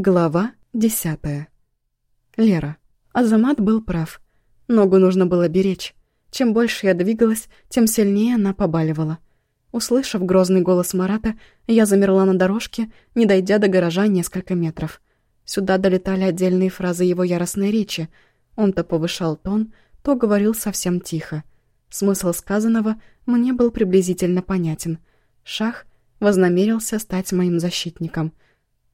Глава десятая. Лера. Азамат был прав. Ногу нужно было беречь. Чем больше я двигалась, тем сильнее она побаливала. Услышав грозный голос Марата, я замерла на дорожке, не дойдя до гаража несколько метров. Сюда долетали отдельные фразы его яростной речи. Он то повышал тон, то говорил совсем тихо. Смысл сказанного мне был приблизительно понятен. Шах вознамерился стать моим защитником —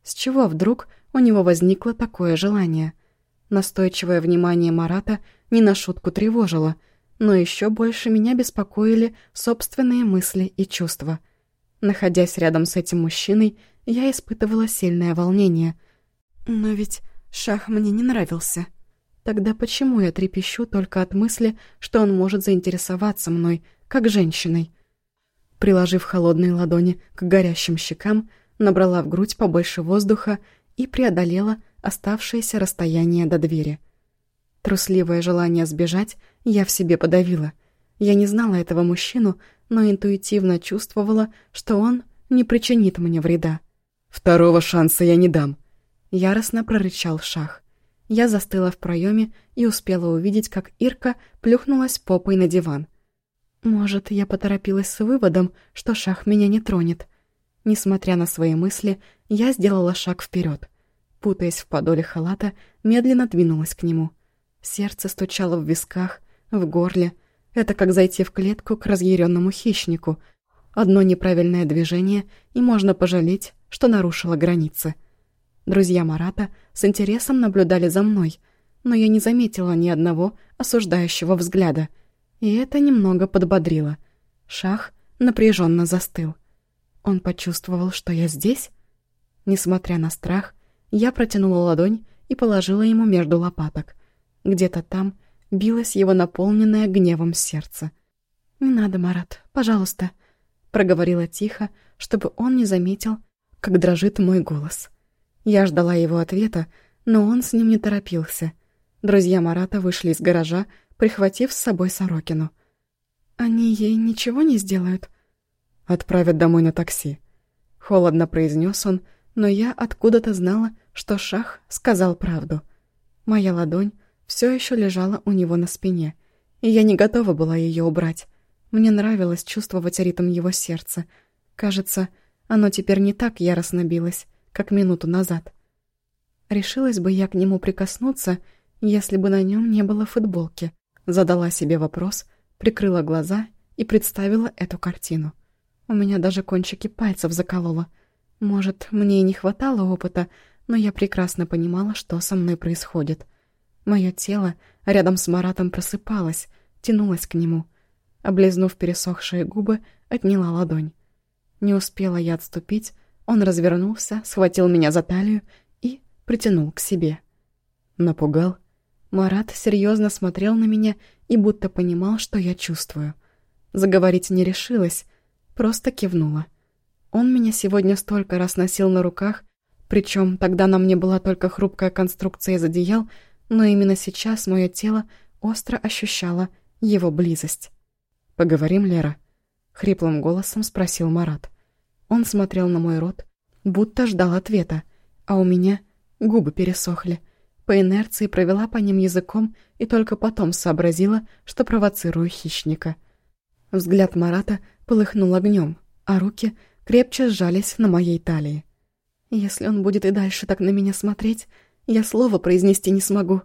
с чего вдруг у него возникло такое желание? Настойчивое внимание Марата не на шутку тревожило, но еще больше меня беспокоили собственные мысли и чувства. Находясь рядом с этим мужчиной, я испытывала сильное волнение. Но ведь Шах мне не нравился. Тогда почему я трепещу только от мысли, что он может заинтересоваться мной, как женщиной? Приложив холодные ладони к горящим щекам, набрала в грудь побольше воздуха и преодолела оставшееся расстояние до двери. Трусливое желание сбежать я в себе подавила. Я не знала этого мужчину, но интуитивно чувствовала, что он не причинит мне вреда. «Второго шанса я не дам», — яростно прорычал Шах. Я застыла в проеме и успела увидеть, как Ирка плюхнулась попой на диван. Может, я поторопилась с выводом, что Шах меня не тронет — Несмотря на свои мысли, я сделала шаг вперед. Путаясь в подоле халата, медленно двинулась к нему. Сердце стучало в висках, в горле. Это как зайти в клетку к разъяренному хищнику. Одно неправильное движение, и можно пожалеть, что нарушила границы. Друзья Марата с интересом наблюдали за мной, но я не заметила ни одного осуждающего взгляда. И это немного подбодрило. Шах напряженно застыл. Он почувствовал, что я здесь? Несмотря на страх, я протянула ладонь и положила ему между лопаток. Где-то там билось его наполненное гневом сердце. «Не надо, Марат, пожалуйста», — проговорила тихо, чтобы он не заметил, как дрожит мой голос. Я ждала его ответа, но он с ним не торопился. Друзья Марата вышли из гаража, прихватив с собой Сорокину. «Они ей ничего не сделают?» Отправят домой на такси. Холодно произнес он, но я откуда-то знала, что Шах сказал правду. Моя ладонь все еще лежала у него на спине, и я не готова была ее убрать. Мне нравилось чувствовать ритм его сердца. Кажется, оно теперь не так яростно билось, как минуту назад. Решилась бы я к нему прикоснуться, если бы на нем не было футболки. Задала себе вопрос, прикрыла глаза и представила эту картину. У меня даже кончики пальцев закололо. Может, мне и не хватало опыта, но я прекрасно понимала, что со мной происходит. Мое тело рядом с Маратом просыпалось, тянулось к нему. Облизнув пересохшие губы, отняла ладонь. Не успела я отступить, он развернулся, схватил меня за талию и притянул к себе. Напугал. Марат серьезно смотрел на меня и будто понимал, что я чувствую. Заговорить не решилась, Просто кивнула. Он меня сегодня столько раз носил на руках, причем тогда на мне была только хрупкая конструкция из одеял, но именно сейчас мое тело остро ощущало его близость. «Поговорим, Лера?» — хриплым голосом спросил Марат. Он смотрел на мой рот, будто ждал ответа, а у меня губы пересохли. По инерции провела по ним языком и только потом сообразила, что провоцирую хищника. Взгляд Марата полыхнул огнем, а руки крепче сжались на моей талии. Если он будет и дальше так на меня смотреть, я слова произнести не смогу.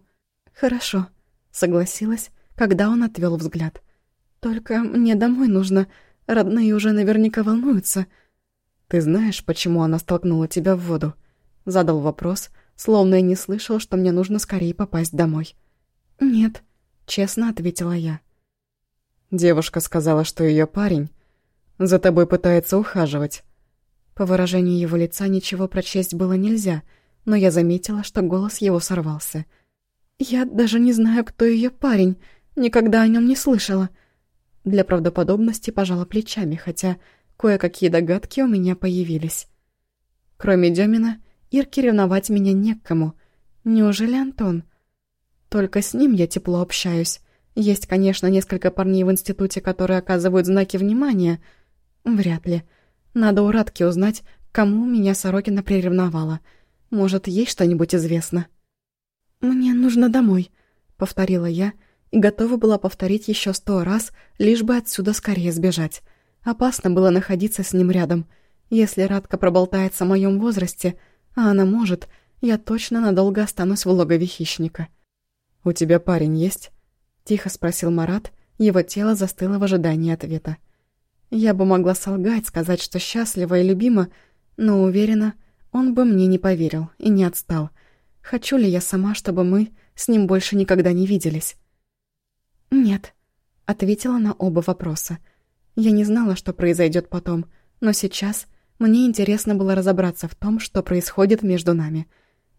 Хорошо, согласилась, когда он отвел взгляд. Только мне домой нужно, родные уже наверняка волнуются. Ты знаешь, почему она столкнула тебя в воду? Задал вопрос, словно я не слышал, что мне нужно скорее попасть домой. Нет, честно ответила я. Девушка сказала, что ее парень за тобой пытается ухаживать». По выражению его лица ничего прочесть было нельзя, но я заметила, что голос его сорвался. «Я даже не знаю, кто ее парень, никогда о нем не слышала». Для правдоподобности пожала плечами, хотя кое-какие догадки у меня появились. Кроме Демина, Ирке ревновать меня не к кому. Неужели Антон? Только с ним я тепло общаюсь. Есть, конечно, несколько парней в институте, которые оказывают знаки внимания — Вряд ли. Надо у Радки узнать, кому меня Сорокина приревновала. Может, есть что-нибудь известно?» «Мне нужно домой», — повторила я, и готова была повторить еще сто раз, лишь бы отсюда скорее сбежать. Опасно было находиться с ним рядом. Если Радка проболтается о моем возрасте, а она может, я точно надолго останусь в логове хищника. «У тебя парень есть?» — тихо спросил Марат, его тело застыло в ожидании ответа. Я бы могла солгать, сказать, что счастлива и любима, но уверена, он бы мне не поверил и не отстал. Хочу ли я сама, чтобы мы с ним больше никогда не виделись? «Нет», — ответила на оба вопроса. Я не знала, что произойдет потом, но сейчас мне интересно было разобраться в том, что происходит между нами.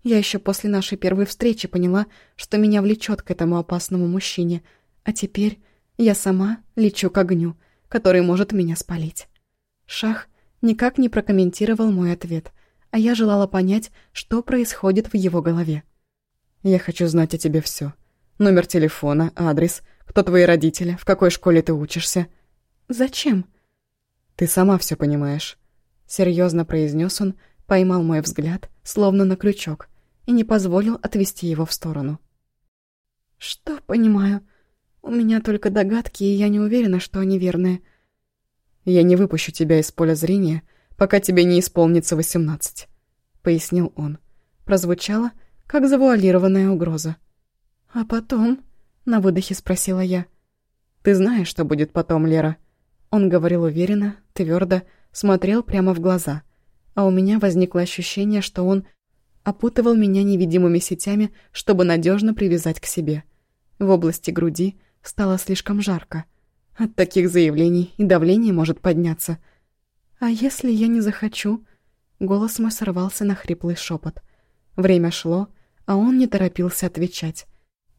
Я еще после нашей первой встречи поняла, что меня влечет к этому опасному мужчине, а теперь я сама лечу к огню, который может меня спалить. Шах никак не прокомментировал мой ответ, а я желала понять, что происходит в его голове. «Я хочу знать о тебе все. Номер телефона, адрес, кто твои родители, в какой школе ты учишься». «Зачем?» «Ты сама все понимаешь», — серьезно произнес он, поймал мой взгляд, словно на крючок, и не позволил отвести его в сторону. «Что понимаю? У меня только догадки, и я не уверена, что они верные». «Я не выпущу тебя из поля зрения, пока тебе не исполнится восемнадцать», — пояснил он. Прозвучало, как завуалированная угроза. «А потом?» — на выдохе спросила я. «Ты знаешь, что будет потом, Лера?» Он говорил уверенно, твердо, смотрел прямо в глаза. А у меня возникло ощущение, что он опутывал меня невидимыми сетями, чтобы надежно привязать к себе. В области груди стало слишком жарко. От таких заявлений и давление может подняться. «А если я не захочу?» Голос мой сорвался на хриплый шепот. Время шло, а он не торопился отвечать.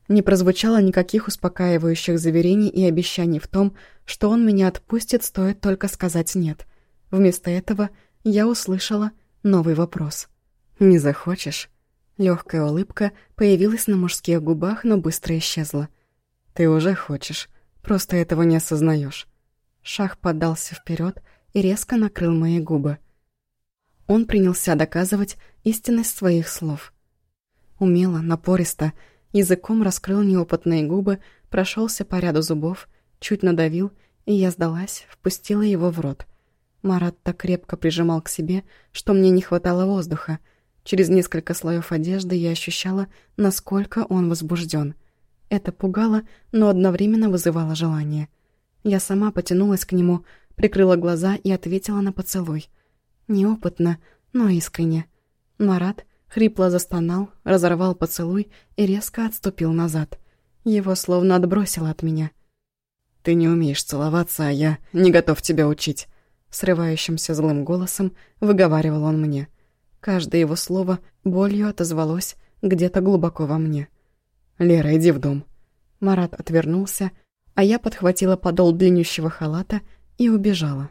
Не прозвучало никаких успокаивающих заверений и обещаний в том, что он меня отпустит, стоит только сказать «нет». Вместо этого я услышала новый вопрос. «Не захочешь?» Легкая улыбка появилась на мужских губах, но быстро исчезла. «Ты уже хочешь, просто этого не осознаешь. Шах поддался вперед и резко накрыл мои губы. Он принялся доказывать истинность своих слов. Умело, напористо, Языком раскрыл неопытные губы, прошелся по ряду зубов, чуть надавил, и я сдалась, впустила его в рот. Марат так крепко прижимал к себе, что мне не хватало воздуха. Через несколько слоев одежды я ощущала, насколько он возбужден. Это пугало, но одновременно вызывало желание. Я сама потянулась к нему, прикрыла глаза и ответила на поцелуй. Неопытно, но искренне. Марат Хрипло застонал, разорвал поцелуй и резко отступил назад. Его словно отбросило от меня. «Ты не умеешь целоваться, а я не готов тебя учить», — срывающимся злым голосом выговаривал он мне. Каждое его слово болью отозвалось где-то глубоко во мне. «Лера, иди в дом». Марат отвернулся, а я подхватила подол длиннющего халата и убежала.